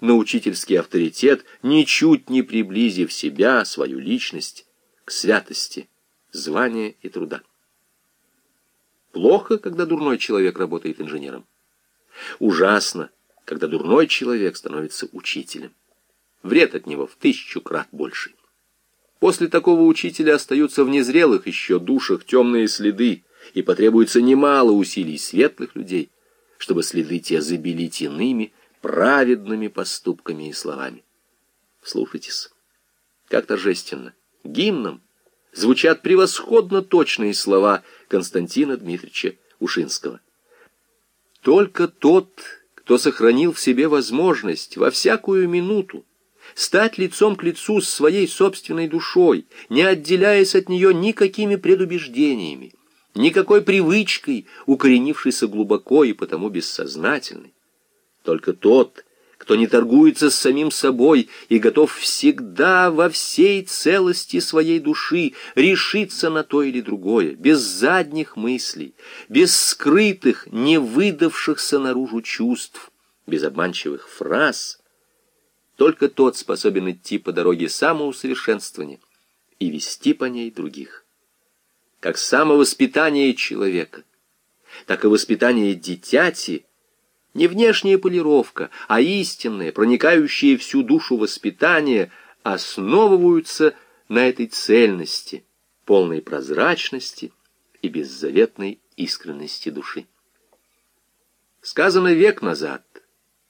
на учительский авторитет, ничуть не приблизив себя, свою личность, к святости, звания и труда. Плохо, когда дурной человек работает инженером. Ужасно, когда дурной человек становится учителем. Вред от него в тысячу крат больше. После такого учителя остаются в незрелых еще душах темные следы, и потребуется немало усилий светлых людей, чтобы следы те забелить иными, праведными поступками и словами. Слушайтесь, как торжественно, гимном звучат превосходно точные слова Константина Дмитриевича Ушинского. Только тот, кто сохранил в себе возможность во всякую минуту стать лицом к лицу с своей собственной душой, не отделяясь от нее никакими предубеждениями, никакой привычкой, укоренившейся глубоко и потому бессознательной. Только тот, кто не торгуется с самим собой и готов всегда во всей целости своей души решиться на то или другое, без задних мыслей, без скрытых, не выдавшихся наружу чувств, без обманчивых фраз, только тот способен идти по дороге самоусовершенствования и вести по ней других. Как самовоспитание человека, так и воспитание дитяти, не внешняя полировка, а истинное, проникающее всю душу воспитание, основываются на этой цельности, полной прозрачности и беззаветной искренности души. Сказано век назад,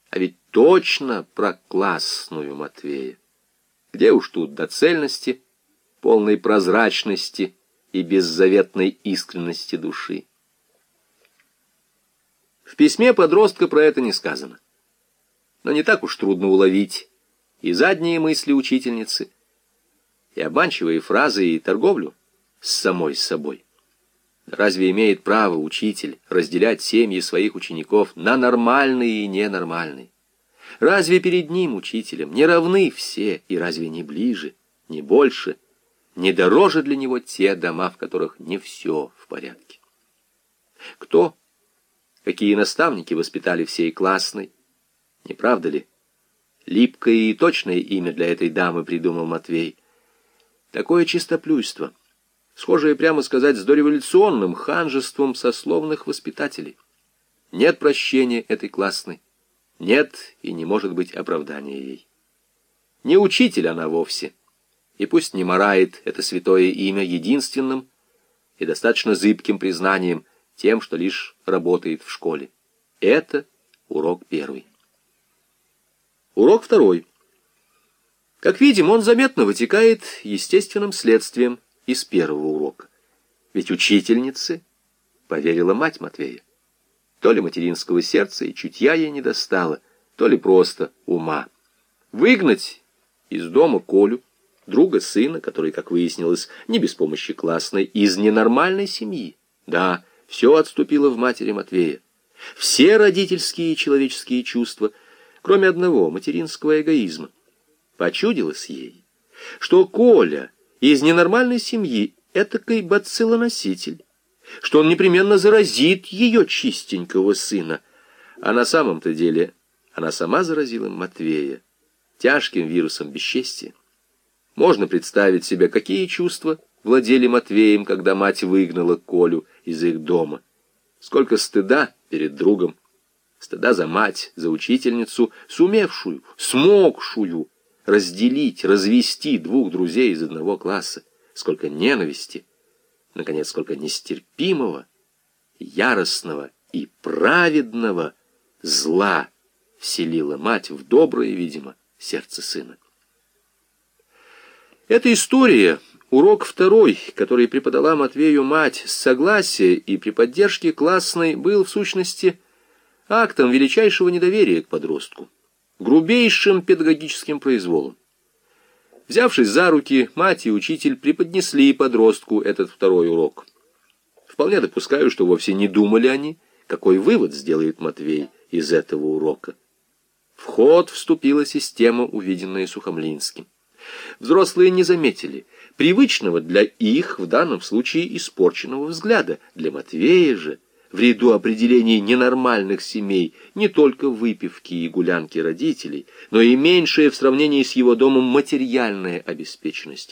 а ведь точно про классную Матвея. Где уж тут до цельности, полной прозрачности и беззаветной искренности души. В письме подростка про это не сказано. Но не так уж трудно уловить и задние мысли учительницы, и обманчивые фразы, и торговлю с самой собой. Разве имеет право учитель разделять семьи своих учеников на нормальные и ненормальные? Разве перед ним, учителем, не равны все, и разве не ближе, не больше – не дороже для него те дома, в которых не все в порядке. Кто, какие наставники воспитали всей классной, не правда ли? Липкое и точное имя для этой дамы придумал Матвей. Такое чистоплюйство, схожее, прямо сказать, с дореволюционным ханжеством сословных воспитателей. Нет прощения этой классной, нет и не может быть оправдания ей. Не учитель она вовсе — и пусть не морает это святое имя единственным и достаточно зыбким признанием тем, что лишь работает в школе. Это урок первый. Урок второй. Как видим, он заметно вытекает естественным следствием из первого урока. Ведь учительнице поверила мать Матвея. То ли материнского сердца и чутья ей не достало, то ли просто ума. Выгнать из дома Колю, друга сына, который, как выяснилось, не без помощи классной, из ненормальной семьи. Да, все отступило в матери Матвея. Все родительские и человеческие чувства, кроме одного, материнского эгоизма. Почудилось ей, что Коля из ненормальной семьи этакой бациллоноситель, что он непременно заразит ее чистенького сына, а на самом-то деле она сама заразила Матвея тяжким вирусом бесчестия. Можно представить себе, какие чувства владели Матвеем, когда мать выгнала Колю из их дома. Сколько стыда перед другом, стыда за мать, за учительницу, сумевшую, смогшую разделить, развести двух друзей из одного класса. Сколько ненависти, наконец, сколько нестерпимого, яростного и праведного зла вселила мать в доброе, видимо, сердце сына. Эта история — урок второй, который преподала Матвею мать с согласия и при поддержке классной, был в сущности актом величайшего недоверия к подростку, грубейшим педагогическим произволом. Взявшись за руки, мать и учитель преподнесли подростку этот второй урок. Вполне допускаю, что вовсе не думали они, какой вывод сделает Матвей из этого урока. В ход вступила система, увиденная Сухомлинским. Взрослые не заметили привычного для их, в данном случае, испорченного взгляда. Для Матвея же в ряду определений ненормальных семей не только выпивки и гулянки родителей, но и меньшая в сравнении с его домом материальная обеспеченность.